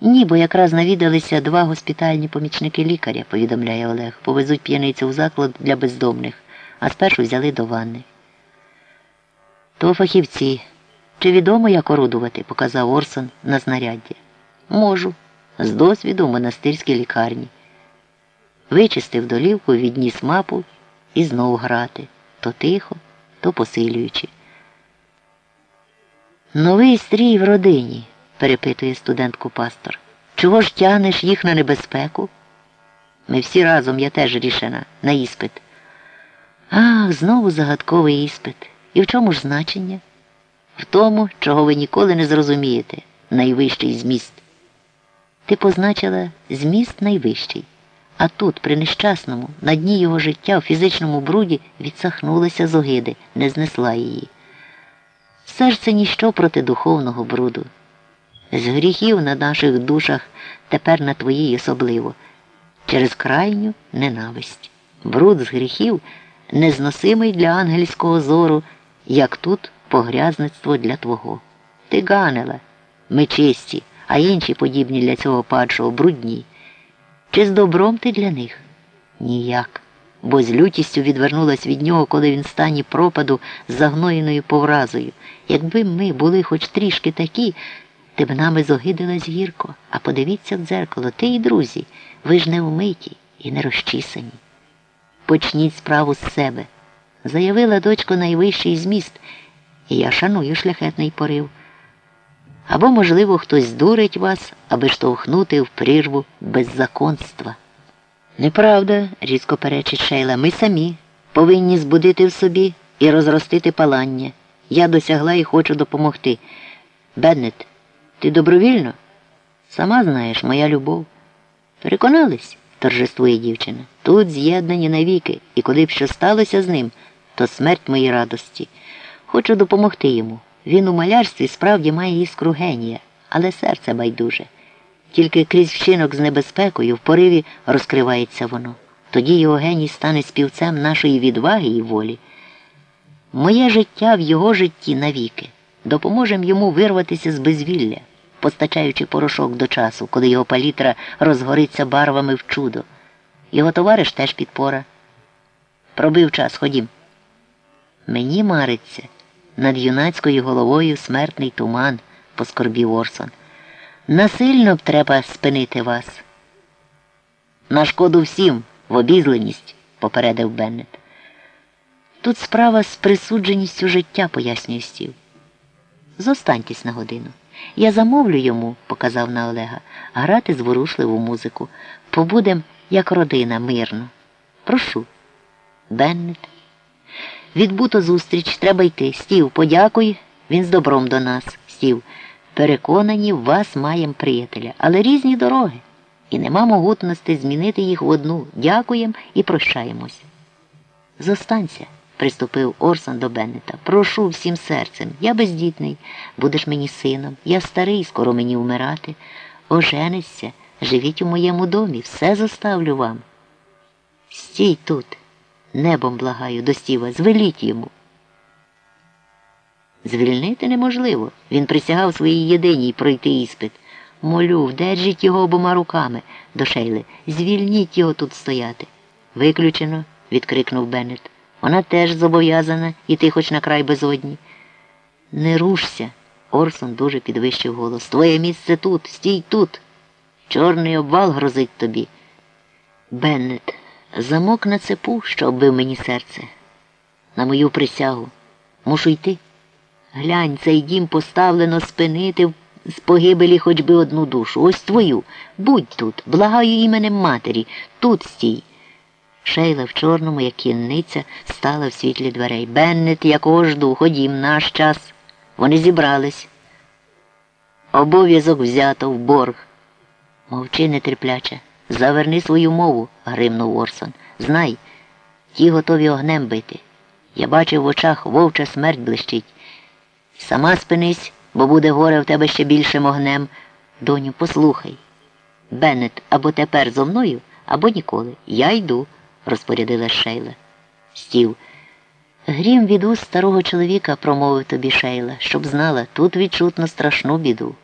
Ні, бо якраз навідалися два госпітальні помічники лікаря, повідомляє Олег. Повезуть п'яницю в заклад для бездомних, а спершу взяли до ванни. То фахівці. Чи відомо, як орудувати? показав Орсон на знаряддя. Можу. З досвіду в монастирській лікарні. Вичистив долівку, відніс мапу і знов грати. То тихо, то посилюючи. Новий стрій в родині, перепитує студентку пастор. Чого ж тягнеш їх на небезпеку? Ми всі разом, я теж рішена, на іспит. Ах, знову загадковий іспит. І в чому ж значення? В тому, чого ви ніколи не зрозумієте, найвищий зміст. Ти позначила зміст найвищий, а тут, при нещасному, на дні його життя в фізичному бруді відсахнулася з огиди, не знесла її. Серце ніщо проти духовного бруду. З гріхів на наших душах тепер на твоїй особливо, через крайню ненависть. Бруд з гріхів незносимий для ангельського зору, як тут погрязництво для твого. Ти ганела, ми чисті, а інші подібні для цього падшого брудні. Чи з добром ти для них? Ніяк, бо з лютістю відвернулась від нього, коли він в стані пропаду з загноєною повразою. Якби ми були хоч трішки такі, ти б нами зогидилась гірко, а подивіться в дзеркало, ти і друзі, ви ж не вмиті і не розчісані. Почніть справу з себе. Заявила дочко найвищий зміст, і я шаную шляхетний порив. Або, можливо, хтось здурить вас, аби штовхнути в прірву беззаконства. Неправда, різко перечить Шейла, ми самі повинні збудити в собі і розростити палання. Я досягла і хочу допомогти. Беннет, ти добровільно? Сама знаєш, моя любов. Переконались, торжествує дівчина. Тут з'єднані навіки, і коли б що сталося з ним, то смерть моїй радості. Хочу допомогти йому. Він у малярстві справді має іскру генія, але серце байдуже. Тільки крізь вчинок з небезпекою в пориві розкривається воно. Тоді його геній стане співцем нашої відваги і волі. Моє життя в його житті навіки. Допоможем йому вирватися з безвілля, постачаючи порошок до часу, коли його палітра розгориться барвами в чудо. Його товариш теж підпора. Пробив час, ходім. Мені мариться. Над юнацькою головою смертний туман, поскорбів Орсон. Насильно б треба спинити вас. На шкоду всім, в обізленість, попередив Беннет. Тут справа з присудженістю життя, пояснює стів. Зостаньтесь на годину. Я замовлю йому, показав на Олега, грати зворушливу музику. Побудем, як родина, мирно. Прошу. Беннет. Відбуто зустріч, треба йти. Стів, подякуй, він з добром до нас. Стів. Переконані, вас маєм приятеля, але різні дороги. І нема могутності змінити їх в одну. Дякуємо і прощаємось. Зостанься, приступив Орсон до Беннета. Прошу всім серцем. Я бездітний, будеш мені сином. Я старий, скоро мені вмирати. Оженися, живіть у моєму домі, все заставлю вам. Стій тут. Небом благаю до стіва, звеліть йому. Звільнити неможливо. Він присягав своїй єдиній пройти іспит. Молю, вдержіть його обома руками до шейли. Звільніть його тут стояти. Виключено, відкрикнув Беннет. Вона теж зобов'язана іти хоч на край безодні. Не рушся. Орсон дуже підвищив голос. Твоє місце тут, стій тут. Чорний обвал грозить тобі. Беннет. Замок на цепу, що оббив мені серце. На мою присягу. Мушу йти. Глянь, цей дім поставлено спинити з погибелі хоч би одну душу. Ось твою. Будь тут, благаю іменем матері. Тут стій. Шейла в чорному, як кінниця, стала в світлі дверей. Беннет, якого жду, ходім, наш час. Вони зібрались. Обов'язок взято в борг. Мовчи нетерпляче. Заверни свою мову, гримнув Орсон. Знай, ті готові огнем бити. Я бачив в очах вовча смерть блищить. Сама спинись, бо буде горе в тебе ще більшим огнем. Доню, послухай. Беннет або тепер зо мною, або ніколи. Я йду, розпорядила Шейла. Стів. Грім від уст старого чоловіка промовив тобі Шейла, щоб знала, тут відчутно страшну біду.